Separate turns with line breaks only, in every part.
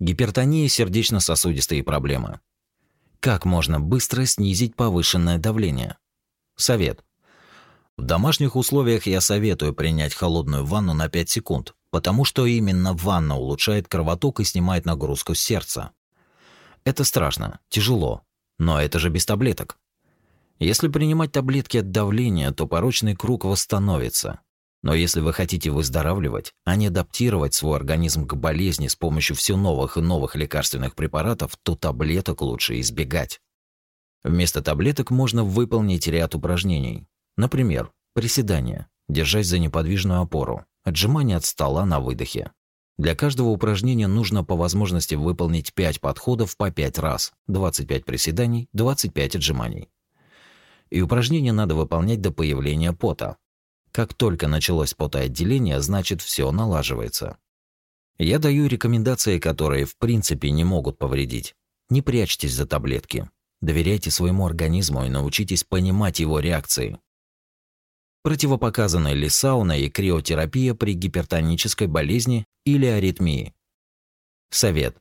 гипертония и сердечно-сосудистые проблемы. Как можно быстро снизить повышенное давление? Совет. В домашних условиях я советую принять холодную ванну на 5 секунд, потому что именно ванна улучшает кровоток и снимает нагрузку с сердца. Это страшно, тяжело, но это же без таблеток. Если принимать таблетки от давления, то порочный круг восстановится. Но если вы хотите выздоравливать, а не адаптировать свой организм к болезни с помощью все новых и новых лекарственных препаратов, то таблеток лучше избегать. Вместо таблеток можно выполнить ряд упражнений. Например, приседания, держась за неподвижную опору, отжимания от стола на выдохе. Для каждого упражнения нужно по возможности выполнить 5 подходов по 5 раз, 25 приседаний, 25 отжиманий. И упражнения надо выполнять до появления пота, как только началось потоотделение, значит все налаживается. Я даю рекомендации, которые в принципе не могут повредить. Не прячьтесь за таблетки. Доверяйте своему организму и научитесь понимать его реакции. Противопоказаны ли сауна и криотерапия при гипертонической болезни или аритмии? Совет.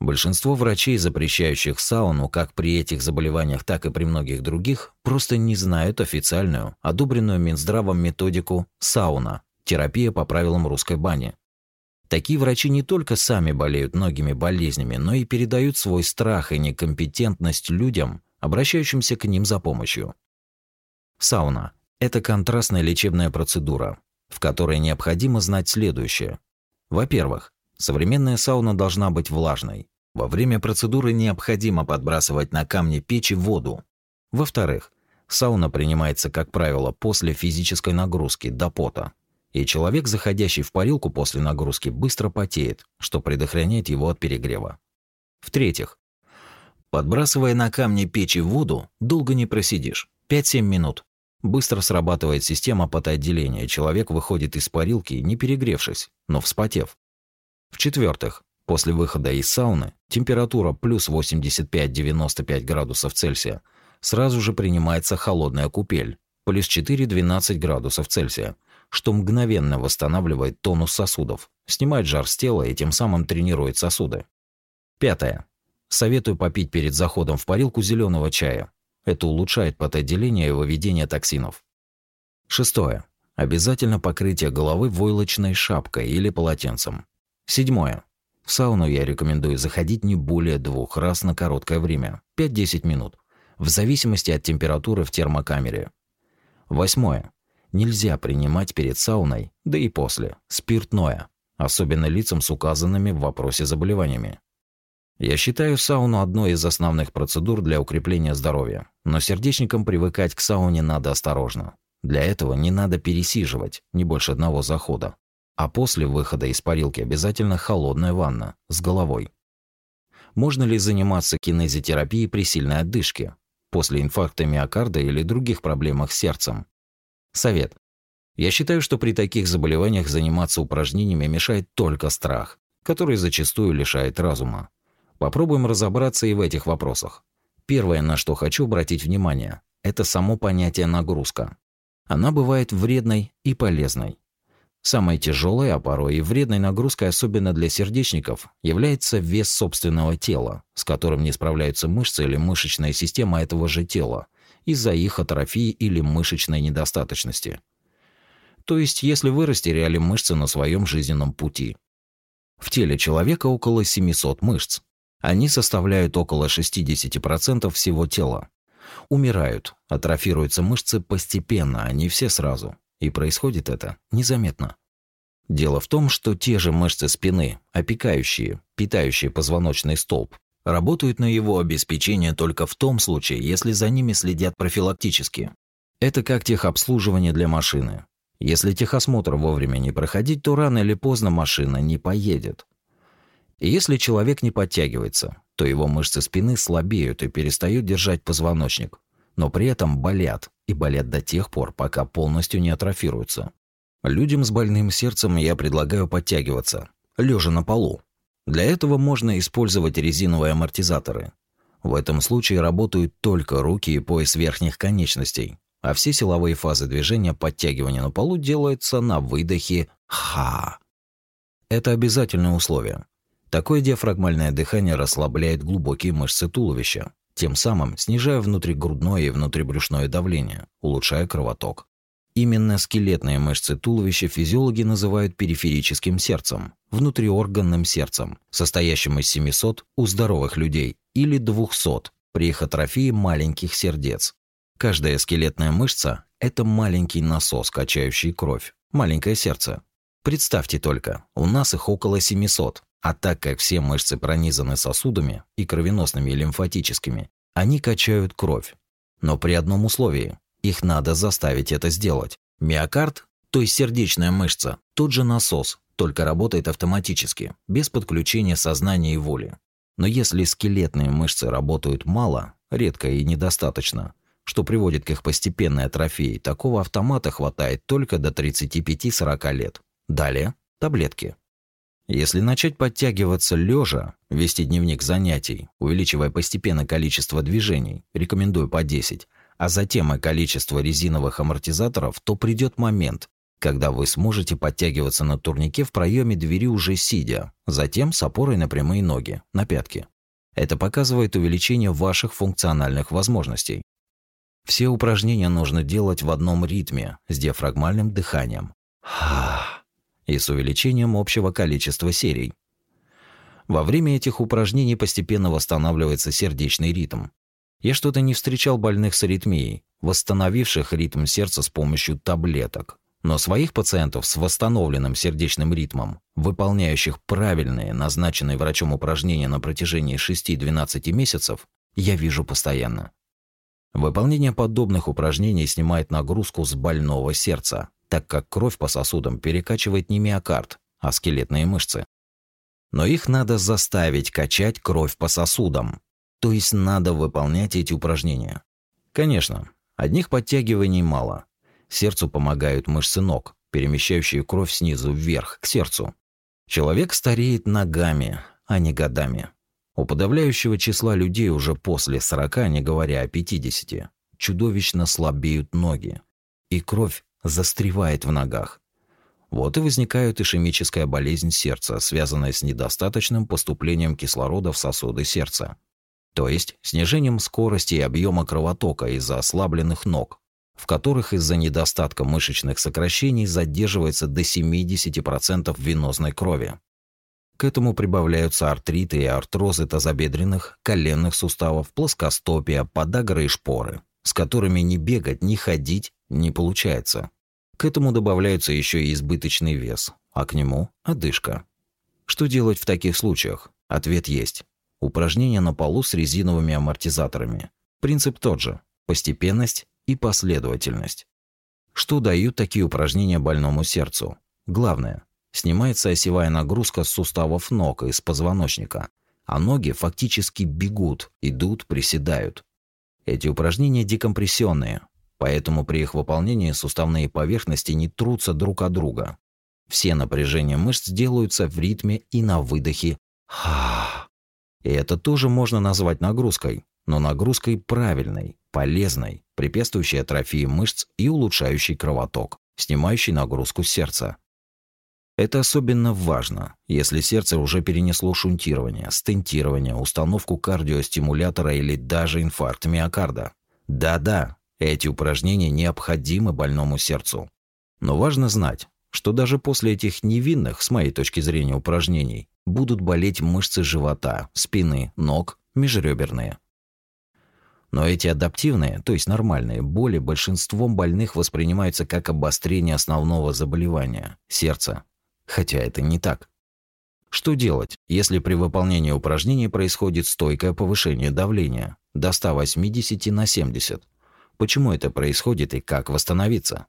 Большинство врачей, запрещающих сауну как при этих заболеваниях, так и при многих других, просто не знают официальную, одобренную Минздравом методику сауна – терапия по правилам русской бани. Такие врачи не только сами болеют многими болезнями, но и передают свой страх и некомпетентность людям, обращающимся к ним за помощью. Сауна – это контрастная лечебная процедура, в которой необходимо знать следующее. Во-первых, Современная сауна должна быть влажной. Во время процедуры необходимо подбрасывать на камни печи воду. Во-вторых, сауна принимается, как правило, после физической нагрузки до пота. И человек, заходящий в парилку после нагрузки, быстро потеет, что предохраняет его от перегрева. В-третьих, подбрасывая на камни печи воду, долго не просидишь. 5-7 минут. Быстро срабатывает система потоотделения, человек выходит из парилки, не перегревшись, но вспотев. В-четвертых, после выхода из сауны температура плюс 85-95 градусов Цельсия, сразу же принимается холодная купель, плюс 4-12 градусов Цельсия, что мгновенно восстанавливает тонус сосудов, снимает жар с тела и тем самым тренирует сосуды. Пятое. Советую попить перед заходом в парилку зеленого чая. Это улучшает потоотделение и выведение токсинов. Шестое. Обязательно покрытие головы войлочной шапкой или полотенцем. Седьмое. В сауну я рекомендую заходить не более двух раз на короткое время, 5-10 минут, в зависимости от температуры в термокамере. Восьмое. Нельзя принимать перед сауной, да и после, спиртное, особенно лицам с указанными в вопросе заболеваниями. Я считаю сауну одной из основных процедур для укрепления здоровья, но сердечникам привыкать к сауне надо осторожно. Для этого не надо пересиживать, не больше одного захода а после выхода из парилки обязательно холодная ванна с головой. Можно ли заниматься кинезитерапией при сильной отдышке, после инфаркта миокарда или других проблемах с сердцем? Совет. Я считаю, что при таких заболеваниях заниматься упражнениями мешает только страх, который зачастую лишает разума. Попробуем разобраться и в этих вопросах. Первое, на что хочу обратить внимание, это само понятие нагрузка. Она бывает вредной и полезной. Самой тяжелой, а порой и вредной нагрузкой, особенно для сердечников, является вес собственного тела, с которым не справляются мышцы или мышечная система этого же тела, из-за их атрофии или мышечной недостаточности. То есть, если вы растеряли мышцы на своем жизненном пути. В теле человека около 700 мышц. Они составляют около 60% всего тела. Умирают, атрофируются мышцы постепенно, а не все сразу – и происходит это незаметно. Дело в том, что те же мышцы спины, опекающие, питающие позвоночный столб, работают на его обеспечение только в том случае, если за ними следят профилактически. Это как техобслуживание для машины. Если техосмотр вовремя не проходить, то рано или поздно машина не поедет. И если человек не подтягивается, то его мышцы спины слабеют и перестают держать позвоночник, но при этом болят, и болят до тех пор, пока полностью не атрофируются. Людям с больным сердцем я предлагаю подтягиваться, лежа на полу. Для этого можно использовать резиновые амортизаторы. В этом случае работают только руки и пояс верхних конечностей, а все силовые фазы движения подтягивания на полу делаются на выдохе «ха». Это обязательное условие. Такое диафрагмальное дыхание расслабляет глубокие мышцы туловища, тем самым снижая внутригрудное и внутрибрюшное давление, улучшая кровоток. Именно скелетные мышцы туловища физиологи называют периферическим сердцем, внутриорганным сердцем, состоящим из 700 у здоровых людей или 200 при их атрофии маленьких сердец. Каждая скелетная мышца – это маленький насос, качающий кровь, маленькое сердце. Представьте только, у нас их около 700, а так как все мышцы пронизаны сосудами и кровеносными и лимфатическими, они качают кровь. Но при одном условии – их надо заставить это сделать. Миокард, то есть сердечная мышца, тот же насос, только работает автоматически, без подключения сознания и воли. Но если скелетные мышцы работают мало, редко и недостаточно, что приводит к их постепенной атрофии, такого автомата хватает только до 35-40 лет. Далее – таблетки. Если начать подтягиваться лежа, вести дневник занятий, увеличивая постепенно количество движений, рекомендую по 10, а затем и количество резиновых амортизаторов, то придет момент, когда вы сможете подтягиваться на турнике в проеме двери уже сидя, затем с опорой на прямые ноги, на пятки. Это показывает увеличение ваших функциональных возможностей. Все упражнения нужно делать в одном ритме, с диафрагмальным дыханием. Ах и с увеличением общего количества серий. Во время этих упражнений постепенно восстанавливается сердечный ритм. Я что-то не встречал больных с аритмией, восстановивших ритм сердца с помощью таблеток. Но своих пациентов с восстановленным сердечным ритмом, выполняющих правильные, назначенные врачом упражнения на протяжении 6-12 месяцев, я вижу постоянно. Выполнение подобных упражнений снимает нагрузку с больного сердца, так как кровь по сосудам перекачивает не миокард, а скелетные мышцы. Но их надо заставить качать кровь по сосудам, то есть надо выполнять эти упражнения. Конечно, одних подтягиваний мало. Сердцу помогают мышцы ног, перемещающие кровь снизу вверх к сердцу. Человек стареет ногами, а не годами. У подавляющего числа людей уже после 40, не говоря о 50, чудовищно слабеют ноги, и кровь застревает в ногах. Вот и возникает ишемическая болезнь сердца, связанная с недостаточным поступлением кислорода в сосуды сердца, то есть снижением скорости и объема кровотока из-за ослабленных ног, в которых из-за недостатка мышечных сокращений задерживается до 70% венозной крови. К этому прибавляются артриты и артрозы тазобедренных, коленных суставов, плоскостопия, подагры и шпоры, с которыми не бегать, не ходить не получается. К этому добавляется еще и избыточный вес, а к нему – одышка. Что делать в таких случаях? Ответ есть. Упражнения на полу с резиновыми амортизаторами. Принцип тот же – постепенность и последовательность. Что дают такие упражнения больному сердцу? Главное – снимается осевая нагрузка с суставов ног и с позвоночника, а ноги фактически бегут, идут, приседают. Эти упражнения декомпрессионные, Поэтому при их выполнении суставные поверхности не трутся друг от друга. Все напряжения мышц делаются в ритме и на выдохе. И это тоже можно назвать нагрузкой, но нагрузкой правильной, полезной, препятствующей атрофии мышц и улучшающей кровоток, снимающей нагрузку сердца. Это особенно важно, если сердце уже перенесло шунтирование, стентирование, установку кардиостимулятора или даже инфаркт миокарда. Да-да, эти упражнения необходимы больному сердцу. Но важно знать, что даже после этих невинных, с моей точки зрения, упражнений, будут болеть мышцы живота, спины, ног, межреберные. Но эти адаптивные, то есть нормальные, боли большинством больных воспринимаются как обострение основного заболевания – сердца. Хотя это не так. Что делать, если при выполнении упражнений происходит стойкое повышение давления до 180 на 70, почему это происходит и как восстановиться.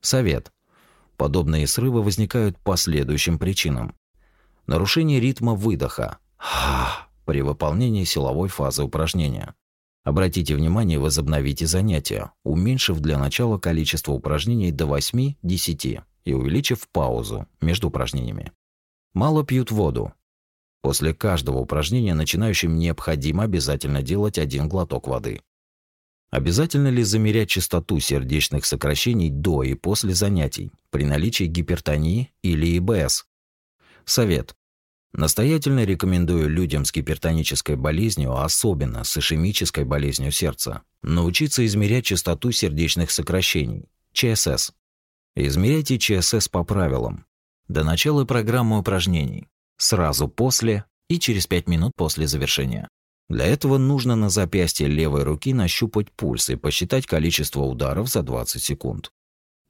Совет. Подобные срывы возникают по следующим причинам. Нарушение ритма выдоха при выполнении силовой фазы упражнения. Обратите внимание возобновите занятия, уменьшив для начала количество упражнений до 8-10 и увеличив паузу между упражнениями. Мало пьют воду. После каждого упражнения начинающим необходимо обязательно делать один глоток воды. Обязательно ли замерять частоту сердечных сокращений до и после занятий при наличии гипертонии или ИБС? Совет. Настоятельно рекомендую людям с гипертонической болезнью, особенно с ишемической болезнью сердца, научиться измерять частоту сердечных сокращений, ЧСС. Измеряйте ЧСС по правилам. До начала программы упражнений, сразу после и через 5 минут после завершения. Для этого нужно на запястье левой руки нащупать пульс и посчитать количество ударов за 20 секунд.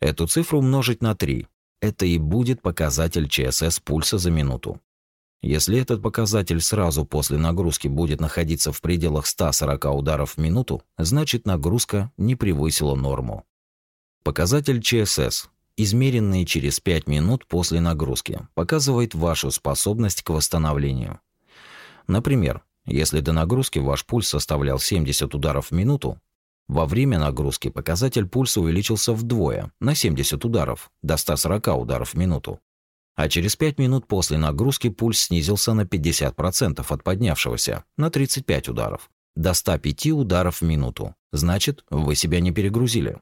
Эту цифру умножить на 3. Это и будет показатель ЧСС пульса за минуту. Если этот показатель сразу после нагрузки будет находиться в пределах 140 ударов в минуту, значит нагрузка не превысила норму. Показатель ЧСС, измеренный через 5 минут после нагрузки, показывает вашу способность к восстановлению. Например, если до нагрузки ваш пульс составлял 70 ударов в минуту, во время нагрузки показатель пульса увеличился вдвое, на 70 ударов, до 140 ударов в минуту. А через 5 минут после нагрузки пульс снизился на 50% от поднявшегося, на 35 ударов, до 105 ударов в минуту. Значит, вы себя не перегрузили.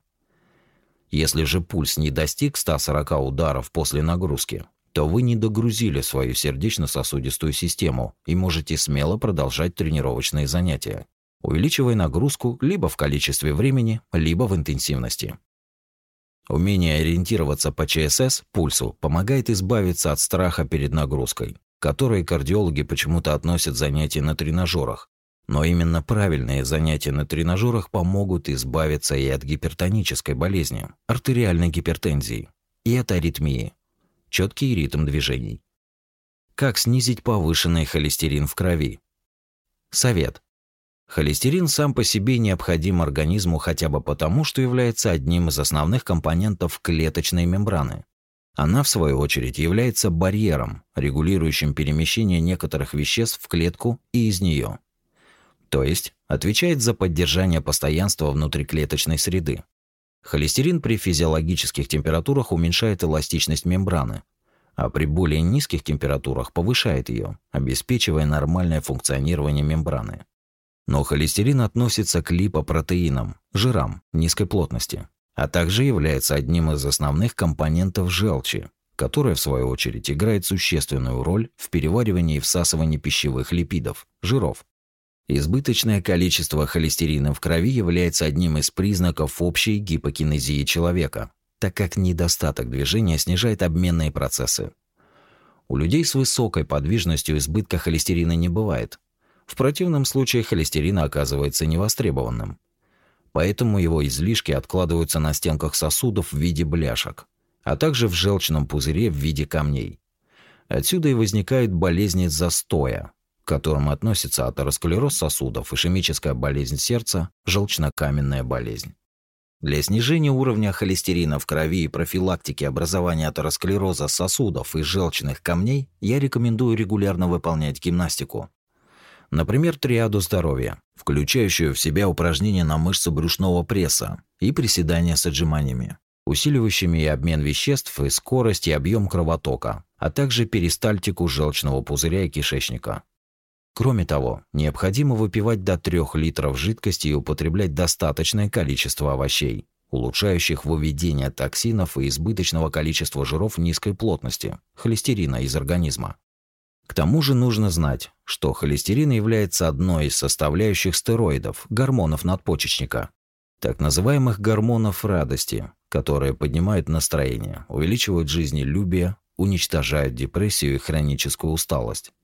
Если же пульс не достиг 140 ударов после нагрузки, то вы не догрузили свою сердечно-сосудистую систему и можете смело продолжать тренировочные занятия, увеличивая нагрузку либо в количестве времени, либо в интенсивности. Умение ориентироваться по ЧСС пульсу помогает избавиться от страха перед нагрузкой, которой кардиологи почему-то относят занятия на тренажерах. Но именно правильные занятия на тренажерах помогут избавиться и от гипертонической болезни, артериальной гипертензии, и от аритмии, четкий ритм движений. Как снизить повышенный холестерин в крови? Совет. Холестерин сам по себе необходим организму хотя бы потому, что является одним из основных компонентов клеточной мембраны. Она, в свою очередь, является барьером, регулирующим перемещение некоторых веществ в клетку и из нее. То есть, отвечает за поддержание постоянства внутриклеточной среды. Холестерин при физиологических температурах уменьшает эластичность мембраны, а при более низких температурах повышает ее, обеспечивая нормальное функционирование мембраны. Но холестерин относится к липопротеинам, жирам низкой плотности, а также является одним из основных компонентов желчи, которая в свою очередь играет существенную роль в переваривании и всасывании пищевых липидов, жиров, Избыточное количество холестерина в крови является одним из признаков общей гипокинезии человека, так как недостаток движения снижает обменные процессы. У людей с высокой подвижностью избытка холестерина не бывает. В противном случае холестерин оказывается невостребованным. Поэтому его излишки откладываются на стенках сосудов в виде бляшек, а также в желчном пузыре в виде камней. Отсюда и возникают болезни застоя, к которым относятся атеросклероз сосудов, ишемическая болезнь сердца, желчнокаменная болезнь. Для снижения уровня холестерина в крови и профилактики образования атеросклероза сосудов и желчных камней я рекомендую регулярно выполнять гимнастику. Например, триаду здоровья, включающую в себя упражнения на мышцы брюшного пресса и приседания с отжиманиями, усиливающими и обмен веществ, и скорость, и объем кровотока, а также перистальтику желчного пузыря и кишечника. Кроме того, необходимо выпивать до 3 литров жидкости и употреблять достаточное количество овощей, улучшающих выведение токсинов и избыточного количества жиров низкой плотности, холестерина из организма. К тому же нужно знать, что холестерин является одной из составляющих стероидов, гормонов надпочечника, так называемых гормонов радости, которые поднимают настроение, увеличивают жизнелюбие, уничтожают депрессию и хроническую усталость.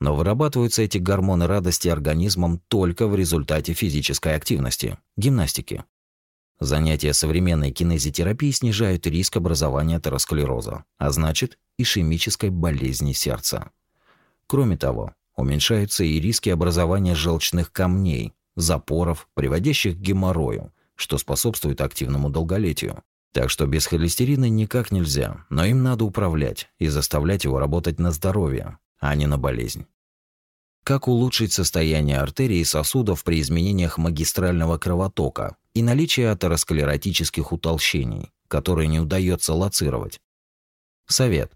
Но вырабатываются эти гормоны радости организмом только в результате физической активности, гимнастики. Занятия современной кинезитерапии снижают риск образования атеросклероза, а значит, ишемической болезни сердца. Кроме того, уменьшаются и риски образования желчных камней, запоров, приводящих к геморрою, что способствует активному долголетию. Так что без холестерина никак нельзя, но им надо управлять и заставлять его работать на здоровье, а не на болезнь. Как улучшить состояние артерий и сосудов при изменениях магистрального кровотока и наличии атеросклеротических утолщений, которые не удается лоцировать? Совет.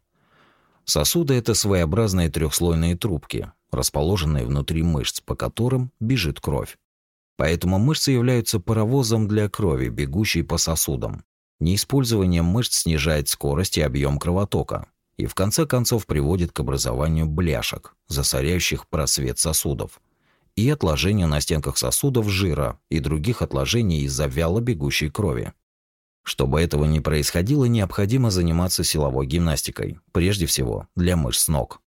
Сосуды – это своеобразные трехслойные трубки, расположенные внутри мышц, по которым бежит кровь. Поэтому мышцы являются паровозом для крови, бегущей по сосудам. Неиспользование мышц снижает скорость и объем кровотока, и в конце концов приводит к образованию бляшек, засоряющих просвет сосудов, и отложения на стенках сосудов жира и других отложений из-за вяло бегущей крови. Чтобы этого не происходило, необходимо заниматься силовой гимнастикой, прежде всего для мышц ног.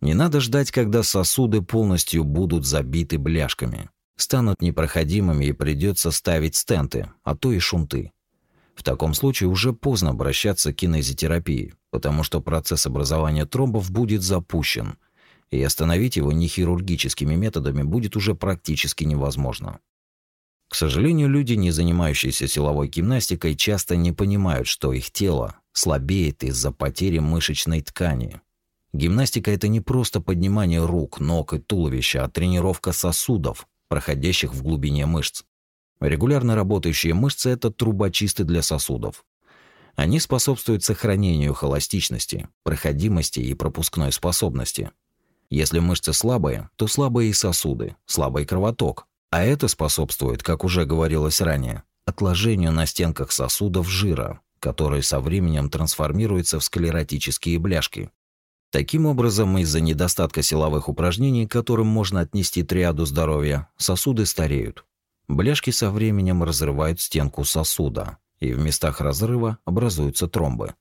Не надо ждать, когда сосуды полностью будут забиты бляшками, станут непроходимыми и придется ставить стенты, а то и шунты. В таком случае уже поздно обращаться к кинезитерапии, потому что процесс образования тромбов будет запущен, и остановить его не хирургическими методами будет уже практически невозможно. К сожалению, люди, не занимающиеся силовой гимнастикой, часто не понимают, что их тело слабеет из-за потери мышечной ткани. Гимнастика это не просто поднимание рук, ног и туловища, а тренировка сосудов, проходящих в глубине мышц. Регулярно работающие мышцы это трубочисты для сосудов. Они способствуют сохранению холостичности, проходимости и пропускной способности. Если мышцы слабые, то слабые и сосуды, слабый кровоток. А это способствует, как уже говорилось ранее, отложению на стенках сосудов жира, который со временем трансформируется в склеротические бляшки. Таким образом, из-за недостатка силовых упражнений, к которым можно отнести триаду здоровья, сосуды стареют. Бляшки со временем разрывают стенку сосуда, и в местах разрыва образуются тромбы.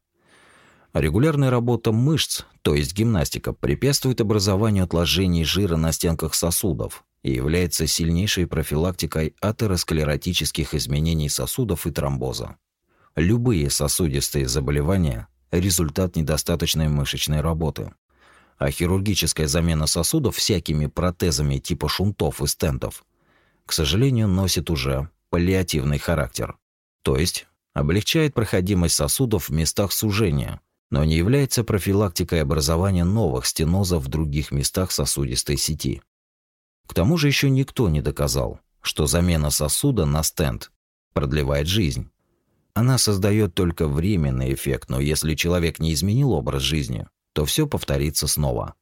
Регулярная работа мышц, то есть гимнастика, препятствует образованию отложений жира на стенках сосудов и является сильнейшей профилактикой атеросклеротических изменений сосудов и тромбоза. Любые сосудистые заболевания – результат недостаточной мышечной работы. А хирургическая замена сосудов всякими протезами типа шунтов и стентов, к сожалению, носит уже паллиативный характер. То есть облегчает проходимость сосудов в местах сужения, но не является профилактикой образования новых стенозов в других местах сосудистой сети. К тому же еще никто не доказал, что замена сосуда на стенд продлевает жизнь. Она создает только временный эффект, но если человек не изменил образ жизни, то все повторится снова.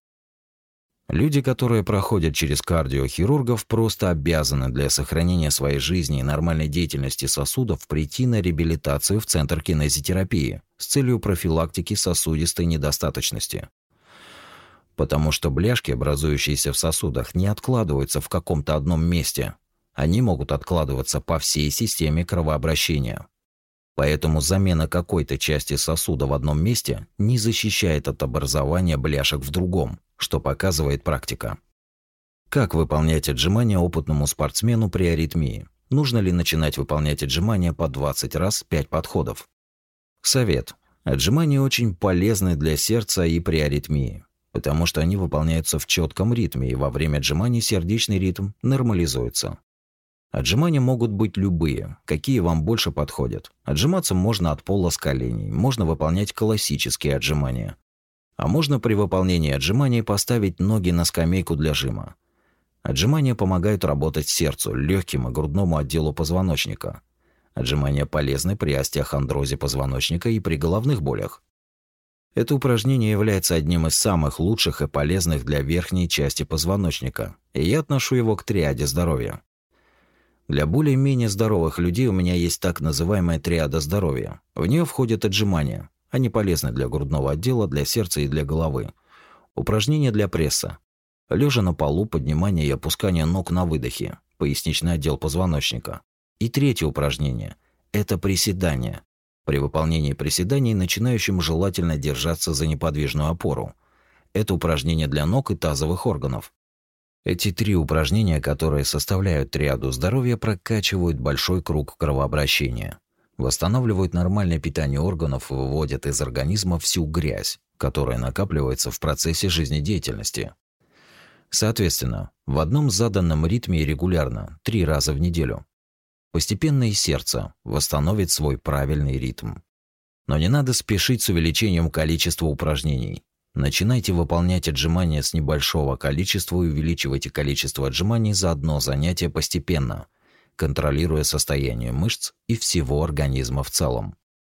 Люди, которые проходят через кардиохирургов, просто обязаны для сохранения своей жизни и нормальной деятельности сосудов прийти на реабилитацию в центр кинезитерапии с целью профилактики сосудистой недостаточности. Потому что бляшки, образующиеся в сосудах, не откладываются в каком-то одном месте. Они могут откладываться по всей системе кровообращения. Поэтому замена какой-то части сосуда в одном месте не защищает от образования бляшек в другом, что показывает практика. Как выполнять отжимания опытному спортсмену при аритмии? Нужно ли начинать выполнять отжимания по 20 раз 5 подходов? Совет. Отжимания очень полезны для сердца и при аритмии, потому что они выполняются в четком ритме, и во время отжиманий сердечный ритм нормализуется. Отжимания могут быть любые, какие вам больше подходят. Отжиматься можно от пола с коленей, можно выполнять классические отжимания. А можно при выполнении отжиманий поставить ноги на скамейку для жима. Отжимания помогают работать сердцу, легким и грудному отделу позвоночника. Отжимания полезны при остеохондрозе позвоночника и при головных болях. Это упражнение является одним из самых лучших и полезных для верхней части позвоночника, и я отношу его к триаде здоровья. Для более-менее здоровых людей у меня есть так называемая триада здоровья. В нее входят отжимания, они полезны для грудного отдела, для сердца и для головы. Упражнения для пресса. Лежа на полу, поднимание и опускание ног на выдохе. Поясничный отдел позвоночника. И третье упражнение – это приседания. При выполнении приседаний начинающим желательно держаться за неподвижную опору. Это упражнение для ног и тазовых органов. Эти три упражнения, которые составляют триаду здоровья, прокачивают большой круг кровообращения восстанавливают нормальное питание органов и выводят из организма всю грязь, которая накапливается в процессе жизнедеятельности. Соответственно, в одном заданном ритме и регулярно, три раза в неделю. Постепенно и сердце восстановит свой правильный ритм. Но не надо спешить с увеличением количества упражнений. Начинайте выполнять отжимания с небольшого количества и увеличивайте количество отжиманий за одно занятие постепенно – контролируя состояние мышц и всего организма в целом.